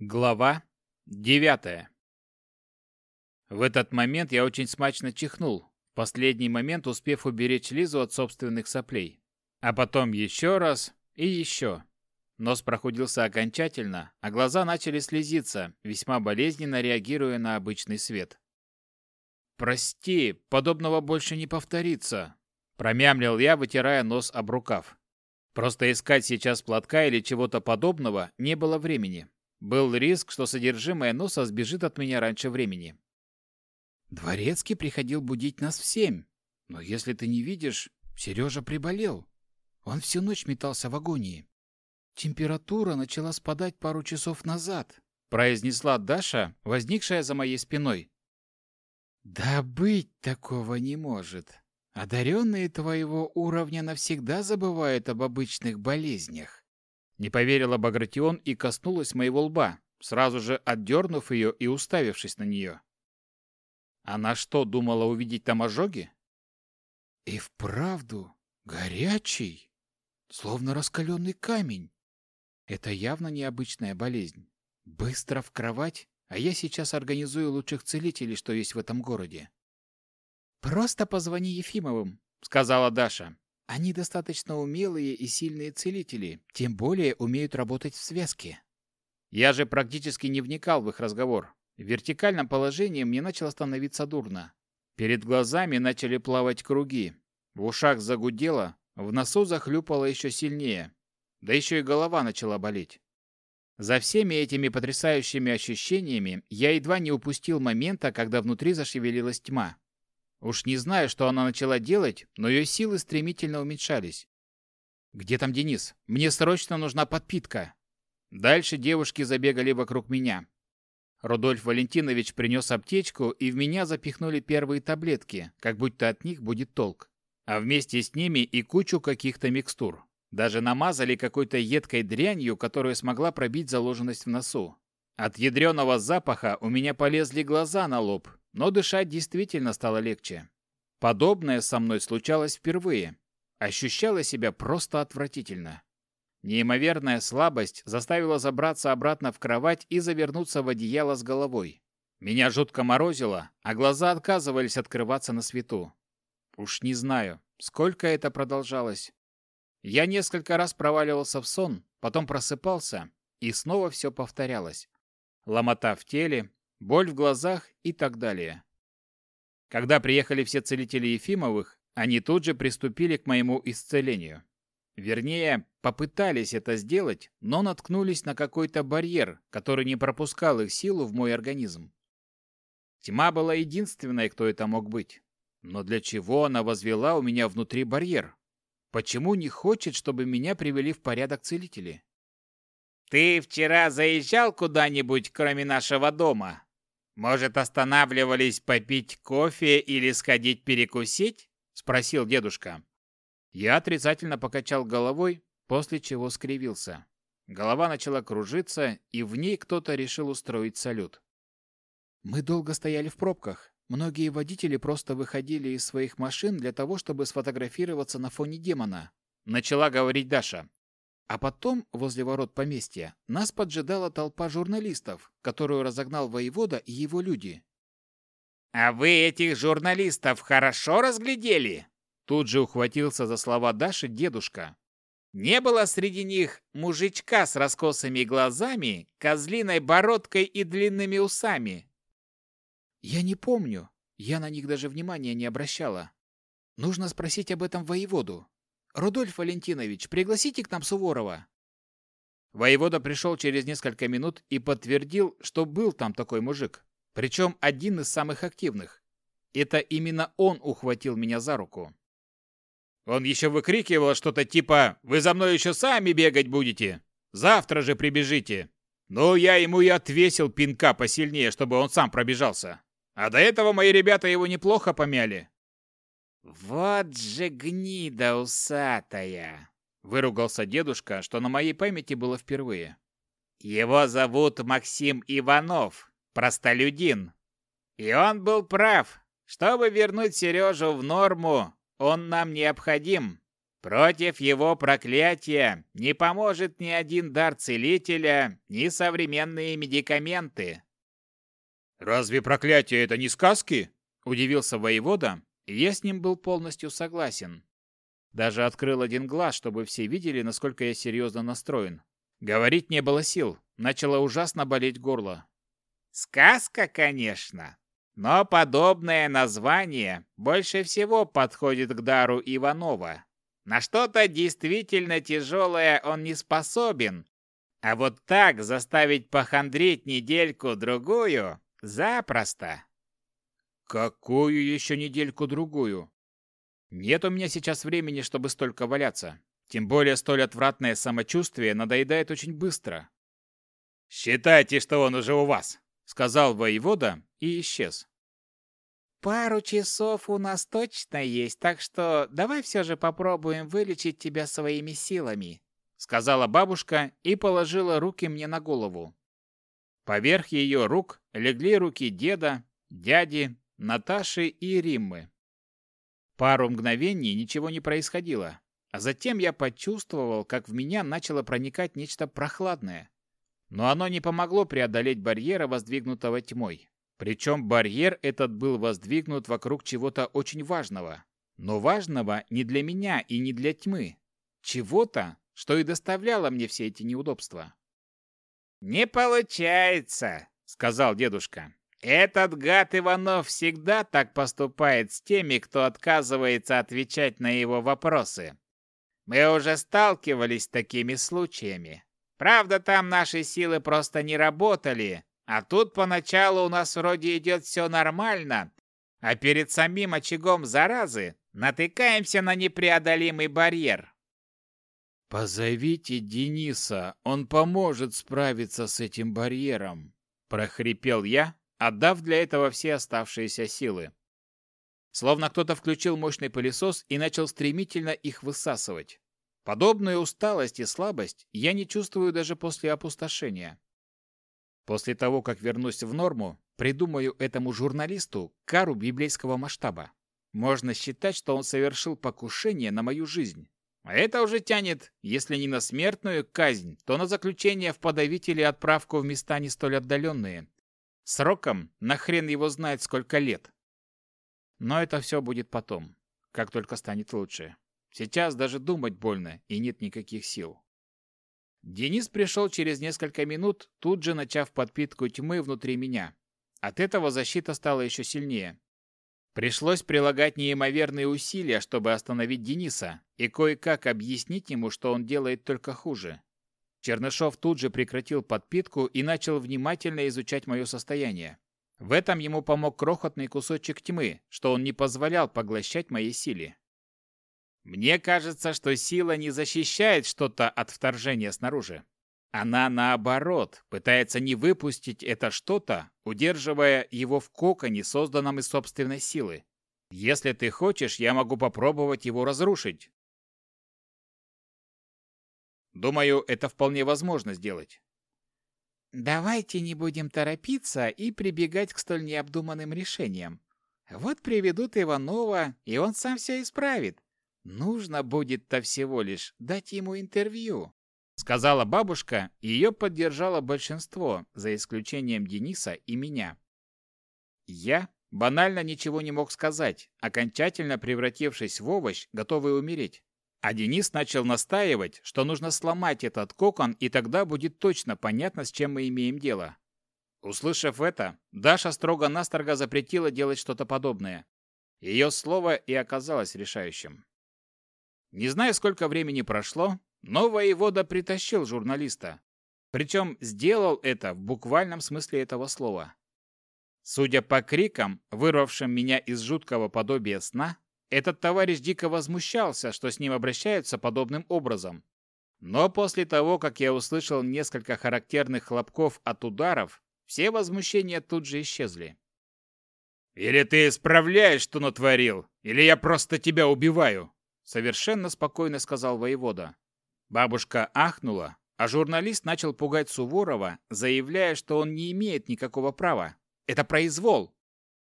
Глава девятая. В этот момент я очень смачно чихнул, в последний момент успев уберечь Лизу от собственных соплей. А потом еще раз и еще. Нос прохудился окончательно, а глаза начали слезиться, весьма болезненно реагируя на обычный свет. «Прости, подобного больше не повторится», – промямлил я, вытирая нос об рукав. Просто искать сейчас платка или чего-то подобного не было времени. Был риск, что содержимое носа сбежит от меня раньше времени. Дворецкий приходил будить нас в семь. Но если ты не видишь, Сережа приболел. Он всю ночь метался в агонии. Температура начала спадать пару часов назад, произнесла Даша, возникшая за моей спиной. Да быть такого не может. Одаренные твоего уровня навсегда забывают об обычных болезнях. Не поверила Багратион и коснулась моего лба, сразу же отдернув ее и уставившись на нее. Она что, думала увидеть там ожоги? И вправду, горячий, словно раскаленный камень. Это явно необычная болезнь. Быстро в кровать, а я сейчас организую лучших целителей, что есть в этом городе. «Просто позвони Ефимовым», — сказала Даша. Они достаточно умелые и сильные целители, тем более умеют работать в связке. Я же практически не вникал в их разговор. В вертикальном положении мне начало становиться дурно. Перед глазами начали плавать круги. В ушах загудело, в носу захлюпало еще сильнее. Да еще и голова начала болеть. За всеми этими потрясающими ощущениями я едва не упустил момента, когда внутри зашевелилась тьма. Уж не знаю, что она начала делать, но ее силы стремительно уменьшались. «Где там Денис? Мне срочно нужна подпитка!» Дальше девушки забегали вокруг меня. Рудольф Валентинович принес аптечку, и в меня запихнули первые таблетки, как будто от них будет толк. А вместе с ними и кучу каких-то микстур. Даже намазали какой-то едкой дрянью, которая смогла пробить заложенность в носу. От ядреного запаха у меня полезли глаза на лоб, но дышать действительно стало легче. Подобное со мной случалось впервые. Ощущала себя просто отвратительно. Неимоверная слабость заставила забраться обратно в кровать и завернуться в одеяло с головой. Меня жутко морозило, а глаза отказывались открываться на свету. Уж не знаю, сколько это продолжалось. Я несколько раз проваливался в сон, потом просыпался, и снова все повторялось. Ломота в теле, боль в глазах и так далее. Когда приехали все целители Ефимовых, они тут же приступили к моему исцелению. Вернее, попытались это сделать, но наткнулись на какой-то барьер, который не пропускал их силу в мой организм. Тьма была единственной, кто это мог быть. Но для чего она возвела у меня внутри барьер? Почему не хочет, чтобы меня привели в порядок целители? «Ты вчера заезжал куда-нибудь, кроме нашего дома?» «Может, останавливались попить кофе или сходить перекусить?» – спросил дедушка. Я отрицательно покачал головой, после чего скривился. Голова начала кружиться, и в ней кто-то решил устроить салют. Мы долго стояли в пробках. Многие водители просто выходили из своих машин для того, чтобы сфотографироваться на фоне демона. Начала говорить Даша. А потом, возле ворот поместья, нас поджидала толпа журналистов, которую разогнал воевода и его люди. «А вы этих журналистов хорошо разглядели?» Тут же ухватился за слова Даши дедушка. «Не было среди них мужичка с раскосыми глазами, козлиной бородкой и длинными усами?» «Я не помню. Я на них даже внимания не обращала. Нужно спросить об этом воеводу. «Рудольф Валентинович, пригласите к нам Суворова». Воевода пришел через несколько минут и подтвердил, что был там такой мужик, причем один из самых активных. Это именно он ухватил меня за руку. Он еще выкрикивал что-то типа «Вы за мной еще сами бегать будете! Завтра же прибежите!» Ну, я ему и отвесил пинка посильнее, чтобы он сам пробежался. А до этого мои ребята его неплохо помяли. «Вот же гнида усатая!» — выругался дедушка, что на моей памяти было впервые. «Его зовут Максим Иванов, простолюдин. И он был прав. Чтобы вернуть Сережу в норму, он нам необходим. Против его проклятия не поможет ни один дар целителя, ни современные медикаменты. Разве проклятие это не сказки? Удивился воевода, и я с ним был полностью согласен. Даже открыл один глаз, чтобы все видели, насколько я серьезно настроен. Говорить не было сил, начало ужасно болеть горло. Сказка, конечно, но подобное название больше всего подходит к дару Иванова. На что-то действительно тяжелое он не способен, а вот так заставить похандрить недельку-другую запросто. Какую еще недельку-другую? Нет у меня сейчас времени, чтобы столько валяться. Тем более столь отвратное самочувствие надоедает очень быстро. «Считайте, что он уже у вас», — сказал воевода и исчез. «Пару часов у нас точно есть, так что давай все же попробуем вылечить тебя своими силами», — сказала бабушка и положила руки мне на голову. Поверх ее рук легли руки деда, дяди, Наташи и Риммы. Пару мгновений ничего не происходило, а затем я почувствовал, как в меня начало проникать нечто прохладное. Но оно не помогло преодолеть барьера, воздвигнутого тьмой. Причем барьер этот был воздвигнут вокруг чего-то очень важного. Но важного не для меня и не для тьмы. Чего-то, что и доставляло мне все эти неудобства. «Не получается», — сказал дедушка. Этот гад Иванов всегда так поступает с теми, кто отказывается отвечать на его вопросы. Мы уже сталкивались с такими случаями. Правда, там наши силы просто не работали, а тут поначалу у нас вроде идет все нормально, а перед самим очагом заразы натыкаемся на непреодолимый барьер. «Позовите Дениса, он поможет справиться с этим барьером», – прохрипел я, отдав для этого все оставшиеся силы. Словно кто-то включил мощный пылесос и начал стремительно их высасывать. Подобную усталость и слабость я не чувствую даже после опустошения. После того, как вернусь в норму, придумаю этому журналисту кару библейского масштаба. Можно считать, что он совершил покушение на мою жизнь. А это уже тянет, если не на смертную казнь, то на заключение в подавителе отправку в места не столь отдаленные, Сроком на хрен его знает сколько лет. Но это все будет потом, как только станет лучше. Сейчас даже думать больно и нет никаких сил. Денис пришел через несколько минут, тут же начав подпитку тьмы внутри меня. От этого защита стала еще сильнее. Пришлось прилагать неимоверные усилия, чтобы остановить Дениса и кое-как объяснить ему, что он делает только хуже. Чернышов тут же прекратил подпитку и начал внимательно изучать мое состояние. В этом ему помог крохотный кусочек тьмы, что он не позволял поглощать моей силе. Мне кажется, что сила не защищает что-то от вторжения снаружи. Она, наоборот, пытается не выпустить это что-то, удерживая его в коконе, созданном из собственной силы. Если ты хочешь, я могу попробовать его разрушить. Думаю, это вполне возможно сделать. Давайте не будем торопиться и прибегать к столь необдуманным решениям. Вот приведут Иванова, и он сам все исправит. Нужно будет-то всего лишь дать ему интервью. Сказала бабушка, и ее поддержало большинство, за исключением Дениса и меня. Я банально ничего не мог сказать, окончательно превратившись в овощ, готовый умереть. А Денис начал настаивать, что нужно сломать этот кокон, и тогда будет точно понятно, с чем мы имеем дело. Услышав это, Даша строго-настрого запретила делать что-то подобное. Ее слово и оказалось решающим. Не знаю, сколько времени прошло, но воевода притащил журналиста. Причем сделал это в буквальном смысле этого слова. Судя по крикам, вырвавшим меня из жуткого подобия сна, этот товарищ дико возмущался, что с ним обращаются подобным образом. Но после того, как я услышал несколько характерных хлопков от ударов, все возмущения тут же исчезли. «Или ты исправляешь, что натворил, или я просто тебя убиваю», совершенно спокойно сказал воевода. Бабушка ахнула, а журналист начал пугать Суворова, заявляя, что он не имеет никакого права. Это произвол.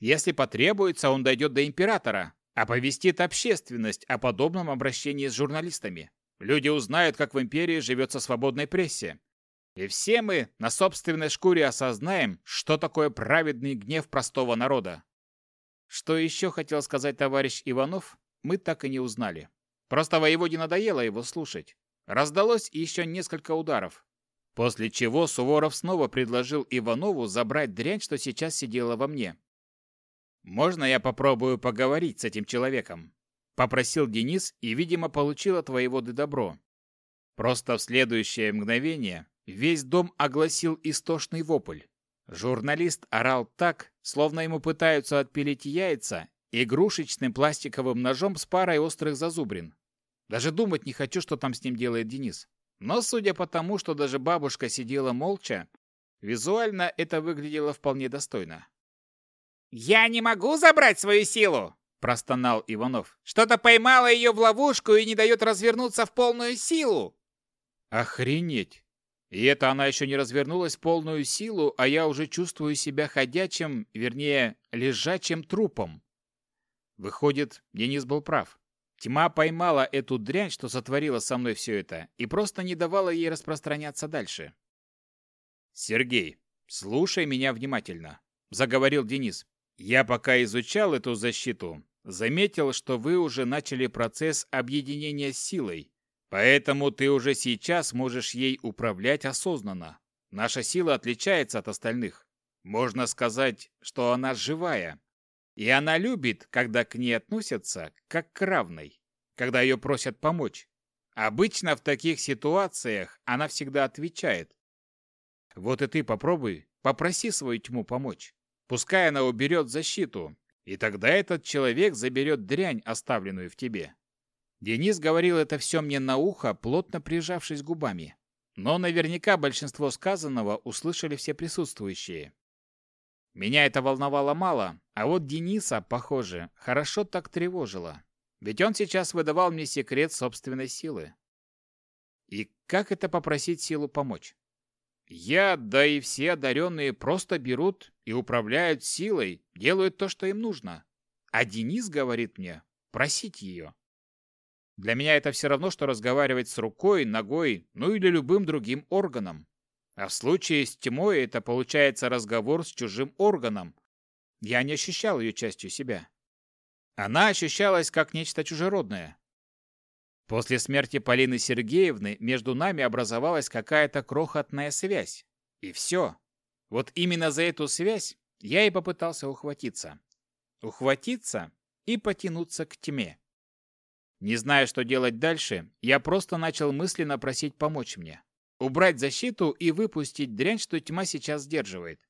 Если потребуется, он дойдет до императора, Оповестит общественность о подобном обращении с журналистами. Люди узнают, как в империи живется свободной прессе. И все мы на собственной шкуре осознаем, что такое праведный гнев простого народа. Что еще хотел сказать товарищ Иванов, мы так и не узнали. Просто воеводе надоело его слушать. Раздалось еще несколько ударов. После чего Суворов снова предложил Иванову забрать дрянь, что сейчас сидела во мне. «Можно я попробую поговорить с этим человеком?» Попросил Денис и, видимо, получил от воеводы добро. Просто в следующее мгновение весь дом огласил истошный вопль. Журналист орал так, словно ему пытаются отпилить яйца игрушечным пластиковым ножом с парой острых зазубрин. Даже думать не хочу, что там с ним делает Денис. Но судя по тому, что даже бабушка сидела молча, визуально это выглядело вполне достойно. «Я не могу забрать свою силу!» – простонал Иванов. «Что-то поймало ее в ловушку и не дает развернуться в полную силу!» «Охренеть! И это она еще не развернулась в полную силу, а я уже чувствую себя ходячим, вернее, лежачим трупом. Выходит, Денис был прав. Тьма поймала эту дрянь, что сотворила со мной все это, и просто не давала ей распространяться дальше. «Сергей, слушай меня внимательно», — заговорил Денис. «Я пока изучал эту защиту, заметил, что вы уже начали процесс объединения с силой, поэтому ты уже сейчас можешь ей управлять осознанно. Наша сила отличается от остальных. Можно сказать, что она живая, и она любит, когда к ней относятся как к равной, когда ее просят помочь. Обычно в таких ситуациях она всегда отвечает. Вот и ты попробуй, попроси свою тьму помочь. Пускай она уберет защиту, и тогда этот человек заберет дрянь, оставленную в тебе. Денис говорил это все мне на ухо, плотно прижавшись губами. Но наверняка большинство сказанного услышали все присутствующие. Меня это волновало мало, а вот Дениса, похоже, хорошо так тревожило. Ведь он сейчас выдавал мне секрет собственной силы. И как это попросить силу помочь? Я, да и все одаренные просто берут и управляют силой, делают то, что им нужно. А Денис говорит мне просить ее. Для меня это все равно, что разговаривать с рукой, ногой, ну или любым другим органом. А в случае с тьмой это получается разговор с чужим органом. Я не ощущал ее частью себя. Она ощущалась как нечто чужеродное. После смерти Полины Сергеевны между нами образовалась какая-то крохотная связь. И все. Вот именно за эту связь я и попытался ухватиться. Ухватиться и потянуться к тьме. Не зная, что делать дальше, я просто начал мысленно просить помочь мне. Убрать защиту и выпустить дрянь, что тьма сейчас сдерживает.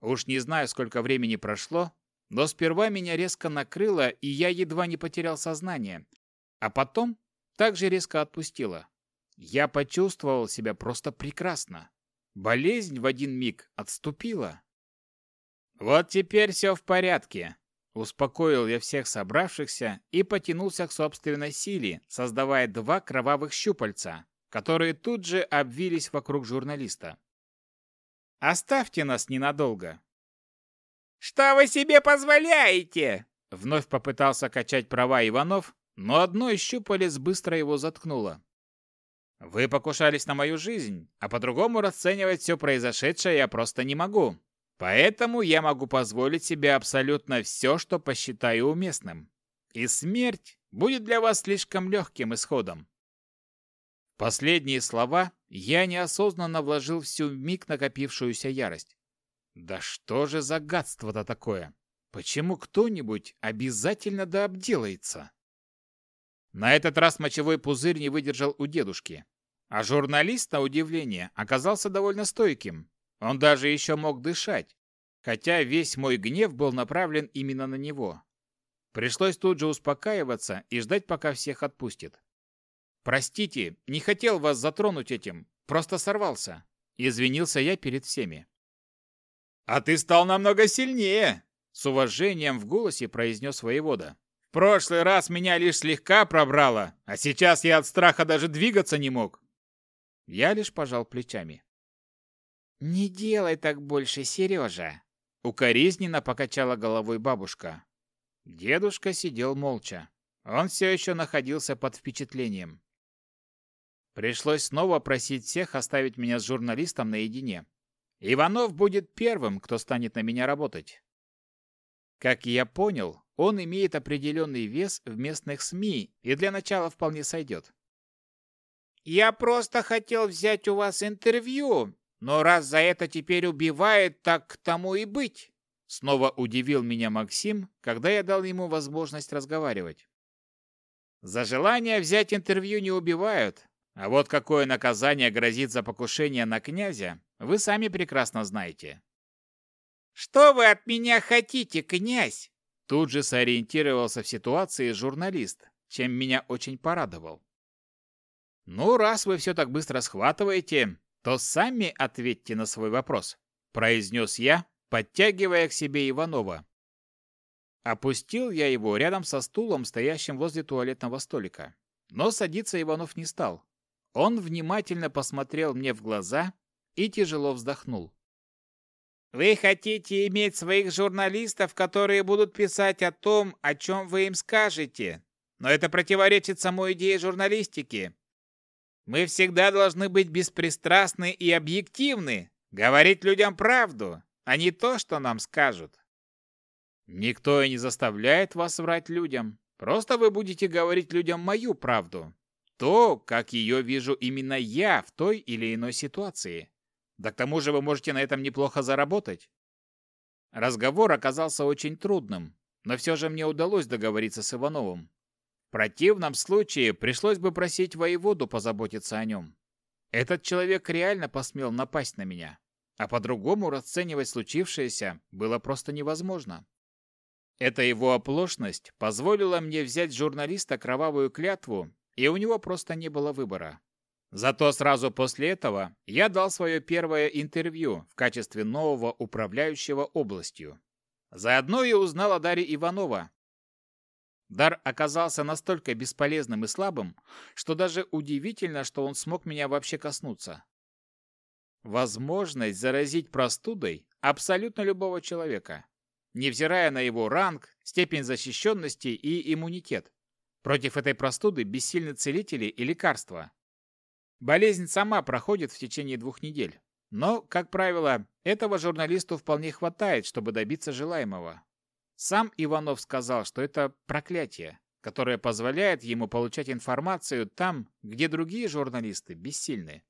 Уж не знаю, сколько времени прошло, но сперва меня резко накрыло, и я едва не потерял сознание. А потом также резко отпустило. Я почувствовал себя просто прекрасно. Болезнь в один миг отступила. «Вот теперь все в порядке», — успокоил я всех собравшихся и потянулся к собственной силе, создавая два кровавых щупальца, которые тут же обвились вокруг журналиста. «Оставьте нас ненадолго». «Что вы себе позволяете?» Вновь попытался качать права Иванов, но одно из щупалец быстро его заткнуло. «Вы покушались на мою жизнь, а по-другому расценивать все произошедшее я просто не могу. Поэтому я могу позволить себе абсолютно все, что посчитаю уместным. И смерть будет для вас слишком легким исходом. Последние слова я неосознанно вложил всю миг накопившуюся ярость. Да что же за гадство-то такое? Почему кто-нибудь обязательно да обделается? На этот раз мочевой пузырь не выдержал у дедушки. А журналист, на удивление, оказался довольно стойким. Он даже еще мог дышать, хотя весь мой гнев был направлен именно на него. Пришлось тут же успокаиваться и ждать, пока всех отпустит. «Простите, не хотел вас затронуть этим, просто сорвался», — извинился я перед всеми. «А ты стал намного сильнее!» — с уважением в голосе произнес воевода. «В прошлый раз меня лишь слегка пробрало, а сейчас я от страха даже двигаться не мог». Я лишь пожал плечами. «Не делай так больше, Сережа!» Укоризненно покачала головой бабушка. Дедушка сидел молча. Он все еще находился под впечатлением. Пришлось снова просить всех оставить меня с журналистом наедине. Иванов будет первым, кто станет на меня работать. Как я понял, он имеет определенный вес в местных СМИ и для начала вполне сойдет. «Я просто хотел взять у вас интервью, но раз за это теперь убивает, так к тому и быть!» Снова удивил меня Максим, когда я дал ему возможность разговаривать. За желание взять интервью не убивают, а вот какое наказание грозит за покушение на князя, вы сами прекрасно знаете. «Что вы от меня хотите, князь?» Тут же сориентировался в ситуации журналист, чем меня очень порадовал. «Ну, раз вы все так быстро схватываете, то сами ответьте на свой вопрос», произнес я, подтягивая к себе Иванова. Опустил я его рядом со стулом, стоящим возле туалетного столика. Но садиться Иванов не стал. Он внимательно посмотрел мне в глаза и тяжело вздохнул. «Вы хотите иметь своих журналистов, которые будут писать о том, о чем вы им скажете. Но это противоречит самой идее журналистики. Мы всегда должны быть беспристрастны и объективны, говорить людям правду, а не то, что нам скажут. Никто и не заставляет вас врать людям. Просто вы будете говорить людям мою правду, то, как ее вижу именно я в той или иной ситуации. Да к тому же вы можете на этом неплохо заработать. Разговор оказался очень трудным, но все же мне удалось договориться с Ивановым. В противном случае пришлось бы просить воеводу позаботиться о нем. Этот человек реально посмел напасть на меня, а по-другому расценивать случившееся было просто невозможно. Эта его оплошность позволила мне взять журналиста кровавую клятву и у него просто не было выбора. Зато сразу после этого я дал свое первое интервью в качестве нового управляющего областью. Заодно и узнал о Даре Иванова. Дар оказался настолько бесполезным и слабым, что даже удивительно, что он смог меня вообще коснуться. Возможность заразить простудой абсолютно любого человека, невзирая на его ранг, степень защищенности и иммунитет. Против этой простуды бессильны целители и лекарства. Болезнь сама проходит в течение двух недель. Но, как правило, этого журналисту вполне хватает, чтобы добиться желаемого. Сам Иванов сказал, что это проклятие, которое позволяет ему получать информацию там, где другие журналисты бессильны.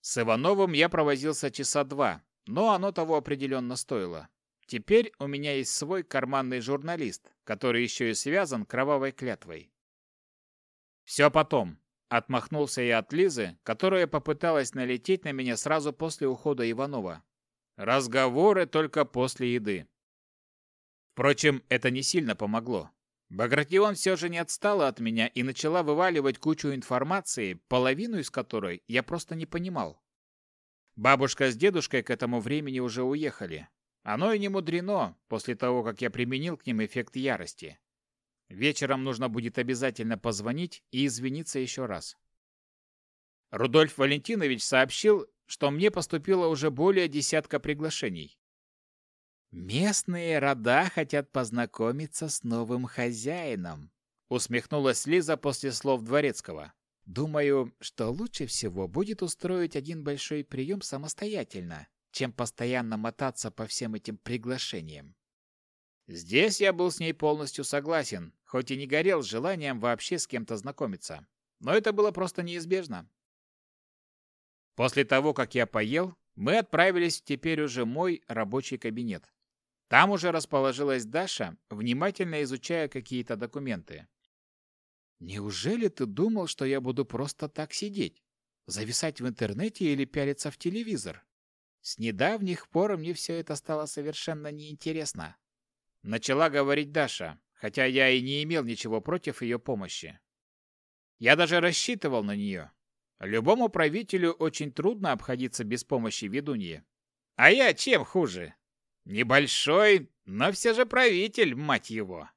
С Ивановым я провозился часа два, но оно того определенно стоило. Теперь у меня есть свой карманный журналист, который еще и связан кровавой клятвой. Все потом. Отмахнулся я от Лизы, которая попыталась налететь на меня сразу после ухода Иванова. Разговоры только после еды. Впрочем, это не сильно помогло. Багратион все же не отстала от меня и начала вываливать кучу информации, половину из которой я просто не понимал. Бабушка с дедушкой к этому времени уже уехали, оно и не мудрено, после того, как я применил к ним эффект ярости. Вечером нужно будет обязательно позвонить и извиниться еще раз. Рудольф Валентинович сообщил, что мне поступило уже более десятка приглашений. «Местные рода хотят познакомиться с новым хозяином», усмехнулась Лиза после слов Дворецкого. «Думаю, что лучше всего будет устроить один большой прием самостоятельно, чем постоянно мотаться по всем этим приглашениям. Здесь я был с ней полностью согласен, хоть и не горел желанием вообще с кем-то знакомиться. Но это было просто неизбежно. После того, как я поел, мы отправились в теперь уже мой рабочий кабинет. Там уже расположилась Даша, внимательно изучая какие-то документы. «Неужели ты думал, что я буду просто так сидеть? Зависать в интернете или пялиться в телевизор?» С недавних пор мне все это стало совершенно неинтересно. Начала говорить Даша, хотя я и не имел ничего против ее помощи. Я даже рассчитывал на нее. Любому правителю очень трудно обходиться без помощи ведуньи. А я чем хуже? Небольшой, но все же правитель, мать его.